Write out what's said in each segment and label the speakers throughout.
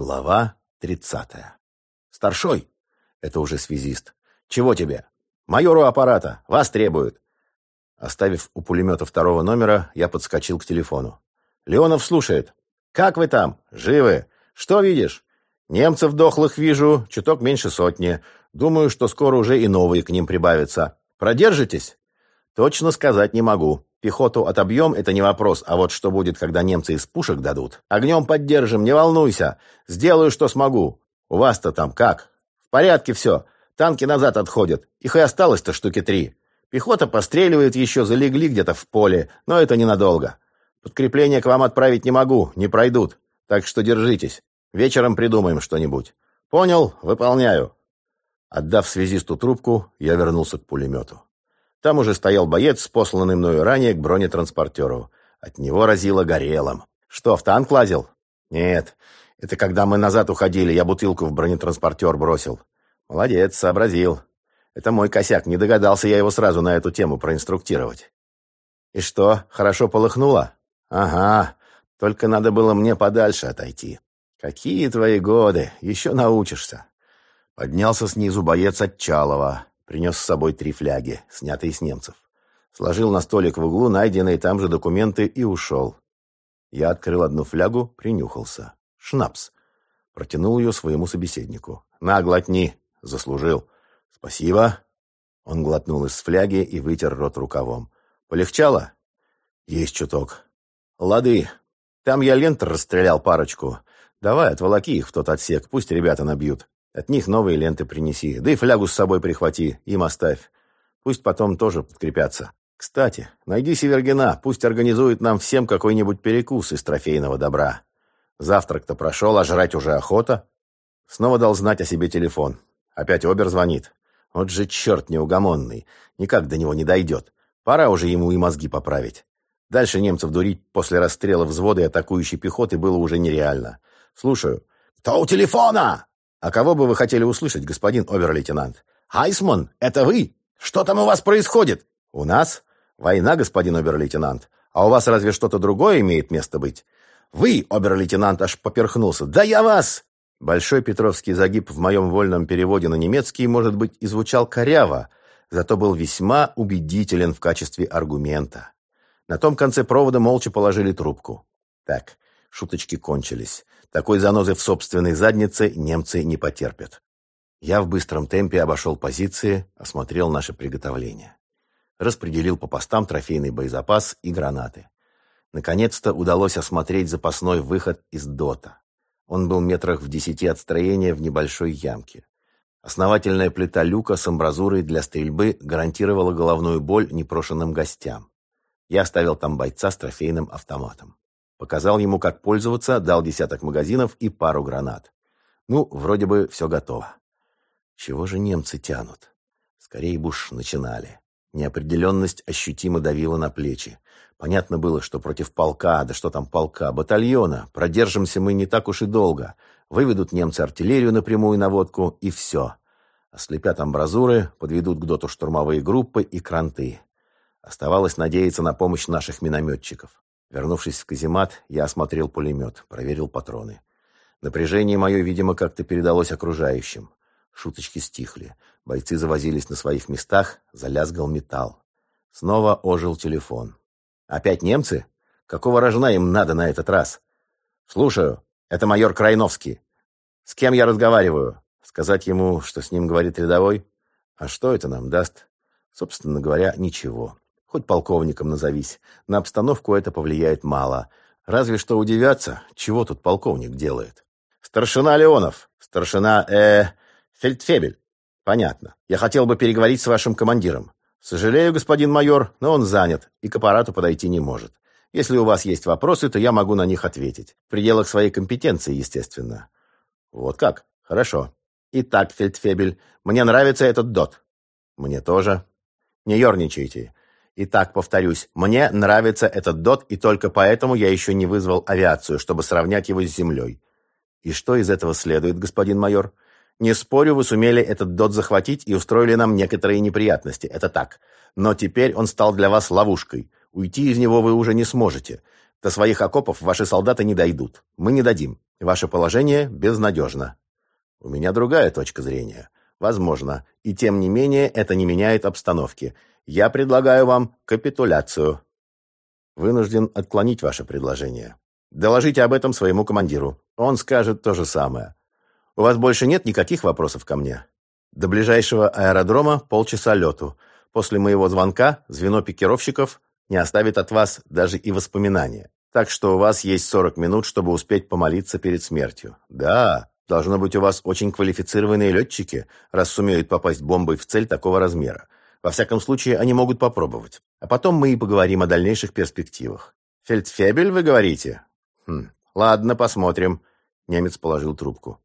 Speaker 1: Глава тридцатая. «Старшой!» — это уже связист. «Чего тебе?» «Майору аппарата! Вас требуют!» Оставив у пулемета второго номера, я подскочил к телефону. «Леонов слушает. Как вы там? Живы? Что видишь? Немцев дохлых вижу, чуток меньше сотни. Думаю, что скоро уже и новые к ним прибавятся. Продержитесь?» «Точно сказать не могу. Пехоту отобьем, это не вопрос, а вот что будет, когда немцы из пушек дадут? Огнем поддержим, не волнуйся. Сделаю, что смогу. У вас-то там как? В порядке все. Танки назад отходят. Их и осталось-то штуки три. Пехота постреливает еще, залегли где-то в поле, но это ненадолго. Подкрепление к вам отправить не могу, не пройдут. Так что держитесь. Вечером придумаем что-нибудь. Понял? Выполняю. Отдав связисту трубку, я вернулся к пулемету. Там уже стоял боец, посланный мною ранее к бронетранспортеру. От него разило горелым. «Что, в танк лазил?» «Нет. Это когда мы назад уходили, я бутылку в бронетранспортер бросил». «Молодец, сообразил. Это мой косяк, не догадался я его сразу на эту тему проинструктировать». «И что, хорошо полыхнуло?» «Ага. Только надо было мне подальше отойти». «Какие твои годы? Еще научишься». Поднялся снизу боец Отчалова. Принес с собой три фляги, снятые с немцев. Сложил на столик в углу найденные там же документы и ушел. Я открыл одну флягу, принюхался. Шнапс. Протянул ее своему собеседнику. «На, глотни!» «Заслужил». «Спасибо». Он глотнул из фляги и вытер рот рукавом. «Полегчало?» «Есть чуток». «Лады. Там я лент расстрелял парочку. Давай, отволоки их в тот отсек, пусть ребята набьют. От них новые ленты принеси, да и флягу с собой прихвати, им оставь. Пусть потом тоже подкрепятся. Кстати, найди Севергина, пусть организует нам всем какой-нибудь перекус из трофейного добра. Завтрак-то прошел, а жрать уже охота. Снова дал знать о себе телефон. Опять Обер звонит. Вот же черт неугомонный. Никак до него не дойдет. Пора уже ему и мозги поправить. Дальше немцев дурить после расстрела взвода и атакующей пехоты было уже нереально. Слушаю. «Кто у телефона?» «А кого бы вы хотели услышать, господин обер-лейтенант?» «Хайсман, это вы? Что там у вас происходит?» «У нас? Война, господин обер-лейтенант. А у вас разве что-то другое имеет место быть?» «Вы, обер-лейтенант, аж поперхнулся. Да я вас!» Большой петровский загиб в моем вольном переводе на немецкий, может быть, и звучал коряво, зато был весьма убедителен в качестве аргумента. На том конце провода молча положили трубку. Так, шуточки кончились. Такой занозы в собственной заднице немцы не потерпят. Я в быстром темпе обошел позиции, осмотрел наше приготовление. Распределил по постам трофейный боезапас и гранаты. Наконец-то удалось осмотреть запасной выход из ДОТа. Он был метрах в десяти от строения в небольшой ямке. Основательная плита люка с амбразурой для стрельбы гарантировала головную боль непрошенным гостям. Я оставил там бойца с трофейным автоматом. Показал ему, как пользоваться, дал десяток магазинов и пару гранат. Ну, вроде бы все готово. Чего же немцы тянут? Скорее бы уж начинали. Неопределенность ощутимо давила на плечи. Понятно было, что против полка, да что там полка, батальона, продержимся мы не так уж и долго. Выведут немцы артиллерию напрямую наводку, и все. Ослепят амбразуры, подведут к доту штурмовые группы и кранты. Оставалось надеяться на помощь наших минометчиков. Вернувшись в каземат, я осмотрел пулемет, проверил патроны. Напряжение мое, видимо, как-то передалось окружающим. Шуточки стихли. Бойцы завозились на своих местах, залязгал металл. Снова ожил телефон. «Опять немцы? Какого рожна им надо на этот раз?» «Слушаю. Это майор Крайновский. С кем я разговариваю? Сказать ему, что с ним говорит рядовой? А что это нам даст? Собственно говоря, ничего. Хоть полковником назовись. На обстановку это повлияет мало. Разве что удивятся, чего тут полковник делает. Старшина Леонов. Старшина, э, Фельдфебель. Понятно. Я хотел бы переговорить с вашим командиром. Сожалею, господин майор, но он занят и к аппарату подойти не может. Если у вас есть вопросы, то я могу на них ответить. В пределах своей компетенции, естественно. Вот как? Хорошо. Итак, Фельдфебель, мне нравится этот дот. Мне тоже. Не ерничайте. Итак, повторюсь, мне нравится этот ДОТ, и только поэтому я еще не вызвал авиацию, чтобы сравнять его с землей. И что из этого следует, господин майор? Не спорю, вы сумели этот ДОТ захватить и устроили нам некоторые неприятности. Это так. Но теперь он стал для вас ловушкой. Уйти из него вы уже не сможете. До своих окопов ваши солдаты не дойдут. Мы не дадим. Ваше положение безнадежно. У меня другая точка зрения. Возможно. И тем не менее, это не меняет обстановки. Я предлагаю вам капитуляцию. Вынужден отклонить ваше предложение. Доложите об этом своему командиру. Он скажет то же самое. У вас больше нет никаких вопросов ко мне? До ближайшего аэродрома полчаса лету. После моего звонка звено пикировщиков не оставит от вас даже и воспоминания. Так что у вас есть 40 минут, чтобы успеть помолиться перед смертью. Да, должно быть у вас очень квалифицированные летчики, раз сумеют попасть бомбой в цель такого размера. Во всяком случае, они могут попробовать. А потом мы и поговорим о дальнейших перспективах. Фельдфебель, вы говорите? Хм, ладно, посмотрим. Немец положил трубку.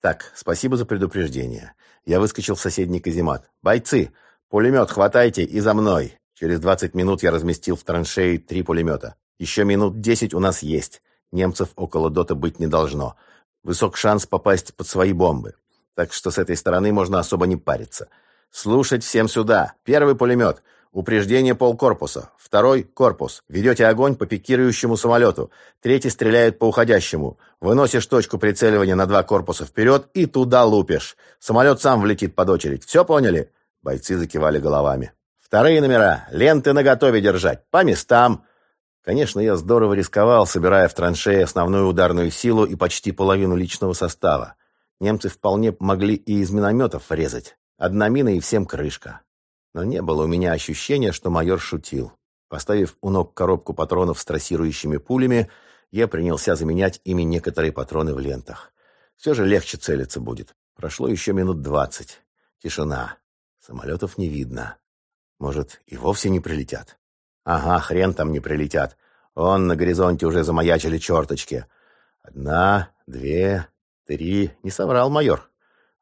Speaker 1: Так, спасибо за предупреждение. Я выскочил в соседний каземат. Бойцы, пулемет хватайте и за мной. Через 20 минут я разместил в траншеи три пулемета. Еще минут 10 у нас есть. Немцев около дота быть не должно. Высок шанс попасть под свои бомбы. Так что с этой стороны можно особо не париться. Слушать всем сюда. Первый пулемет. Упреждение полкорпуса. Второй — корпус. Ведете огонь по пикирующему самолету. Третий стреляет по уходящему. Выносишь точку прицеливания на два корпуса вперед и туда лупишь. Самолет сам влетит под очередь. Все поняли? Бойцы закивали головами. Вторые номера. Ленты наготове держать. По местам. Конечно, я здорово рисковал, собирая в траншеи основную ударную силу и почти половину личного состава. Немцы вполне могли и из минометов резать. Одна мина и всем крышка. Но не было у меня ощущения, что майор шутил. Поставив у ног коробку патронов с трассирующими пулями, я принялся заменять ими некоторые патроны в лентах. Все же легче целиться будет. Прошло еще минут двадцать. Тишина. Самолетов не видно. Может, и вовсе не прилетят? Ага, хрен там не прилетят. Он на горизонте уже замаячили черточки. Одна, две, три. Не соврал майор.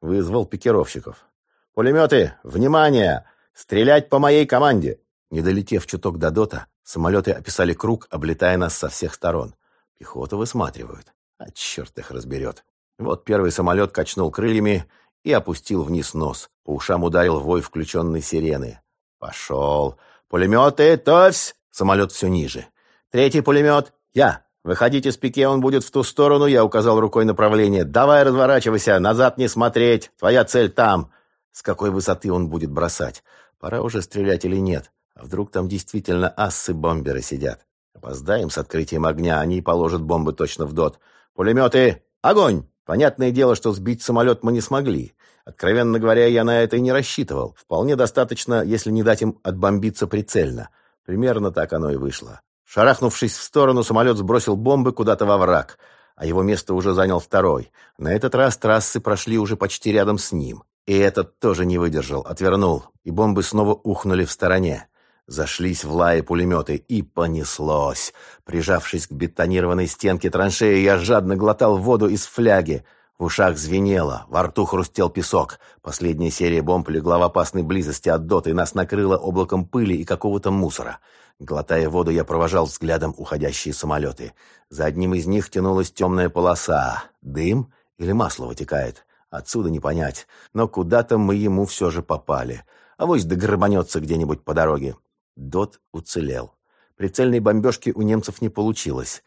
Speaker 1: Вызвал пикировщиков. «Пулеметы! Внимание! Стрелять по моей команде!» Не долетев чуток до дота, самолеты описали круг, облетая нас со всех сторон. Пехоту высматривают. А черт их разберет. Вот первый самолет качнул крыльями и опустил вниз нос. По ушам ударил вой включенной сирены. «Пошел! Пулеметы! Товсь!» Самолет все ниже. «Третий пулемет! Я! Выходите с пике, он будет в ту сторону!» Я указал рукой направление. «Давай разворачивайся! Назад не смотреть! Твоя цель там!» С какой высоты он будет бросать? Пора уже стрелять или нет? А вдруг там действительно ассы-бомберы сидят? Опоздаем с открытием огня, они положат бомбы точно в дот. Пулеметы! Огонь! Понятное дело, что сбить самолет мы не смогли. Откровенно говоря, я на это и не рассчитывал. Вполне достаточно, если не дать им отбомбиться прицельно. Примерно так оно и вышло. Шарахнувшись в сторону, самолет сбросил бомбы куда-то во враг, а его место уже занял второй. На этот раз трассы прошли уже почти рядом с ним. И этот тоже не выдержал, отвернул, и бомбы снова ухнули в стороне. Зашлись в лае пулеметы, и понеслось. Прижавшись к бетонированной стенке траншеи, я жадно глотал воду из фляги. В ушах звенело, во рту хрустел песок. Последняя серия бомб легла в опасной близости от доты, и нас накрыло облаком пыли и какого-то мусора. Глотая воду, я провожал взглядом уходящие самолеты. За одним из них тянулась темная полоса. Дым или масло вытекает? Отсюда не понять. Но куда-то мы ему все же попали. А вось дограбанется где-нибудь по дороге. Дот уцелел. Прицельной бомбежки у немцев не получилось.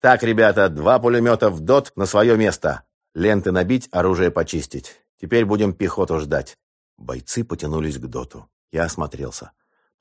Speaker 1: «Так, ребята, два пулемета в ДОТ на свое место. Ленты набить, оружие почистить. Теперь будем пехоту ждать». Бойцы потянулись к ДОТу. Я осмотрелся.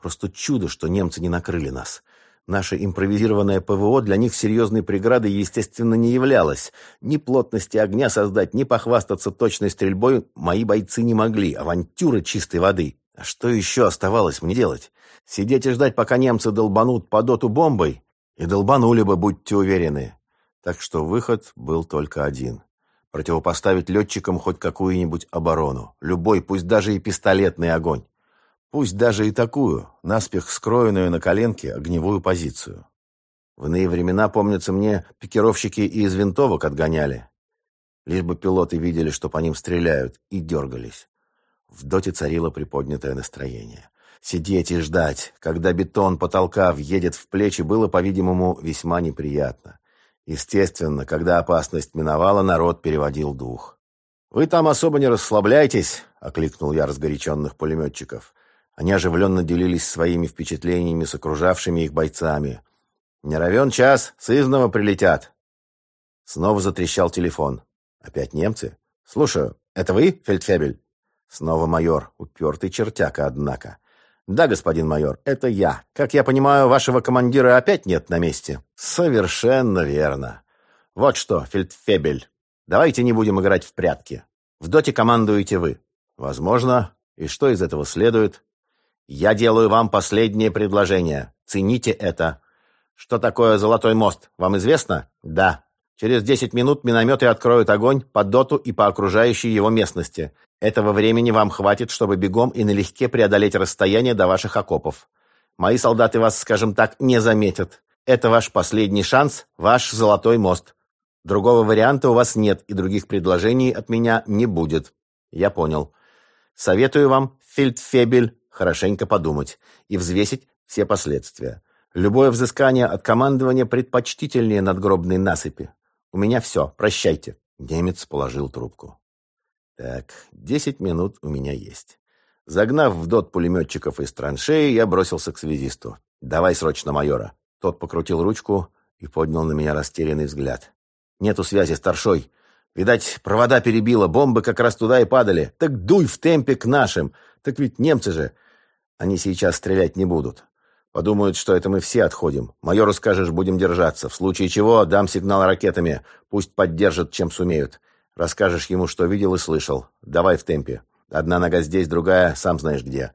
Speaker 1: Просто чудо, что немцы не накрыли нас. Наше импровизированное ПВО для них серьезной преградой, естественно, не являлось. Ни плотности огня создать, ни похвастаться точной стрельбой мои бойцы не могли. Авантюры чистой воды. А что еще оставалось мне делать? Сидеть и ждать, пока немцы долбанут по доту бомбой? И долбанули бы, будьте уверены. Так что выход был только один. Противопоставить летчикам хоть какую-нибудь оборону. Любой, пусть даже и пистолетный огонь. Пусть даже и такую, наспех скроенную на коленке огневую позицию. В иные времена, помнится мне, пикировщики и из винтовок отгоняли. Лишь бы пилоты видели, что по ним стреляют, и дергались. В доте царило приподнятое настроение. Сидеть и ждать, когда бетон потолка въедет в плечи, было, по-видимому, весьма неприятно. Естественно, когда опасность миновала, народ переводил дух. «Вы там особо не расслабляйтесь», — окликнул я разгоряченных пулеметчиков. Они оживленно делились своими впечатлениями с окружавшими их бойцами. Не равен час, сызново прилетят. Снова затрещал телефон. Опять немцы? Слушаю. Это вы, фельдфебель? Снова майор, упертый чертяка, однако. Да, господин майор, это я. Как я понимаю, вашего командира опять нет на месте. Совершенно верно. Вот что, фельдфебель, давайте не будем играть в прятки. В доте командуете вы. Возможно. И что из этого следует? Я делаю вам последнее предложение. Цените это. Что такое Золотой мост? Вам известно? Да. Через 10 минут минометы откроют огонь по доту и по окружающей его местности. Этого времени вам хватит, чтобы бегом и налегке преодолеть расстояние до ваших окопов. Мои солдаты вас, скажем так, не заметят. Это ваш последний шанс, ваш Золотой мост. Другого варианта у вас нет, и других предложений от меня не будет. Я понял. Советую вам, фельдфебель, хорошенько подумать и взвесить все последствия. Любое взыскание от командования предпочтительнее надгробной насыпи. У меня все, прощайте. Немец положил трубку. Так, десять минут у меня есть. Загнав в дот пулеметчиков из траншеи, я бросился к связисту. «Давай срочно майора». Тот покрутил ручку и поднял на меня растерянный взгляд. Нету связи, старшой. Видать, провода перебило, бомбы как раз туда и падали. Так дуй в темпе к нашим. Так ведь немцы же. Они сейчас стрелять не будут. Подумают, что это мы все отходим. Майору скажешь, будем держаться. В случае чего дам сигнал ракетами. Пусть поддержат, чем сумеют. Расскажешь ему, что видел и слышал. Давай в темпе. Одна нога здесь, другая, сам знаешь где.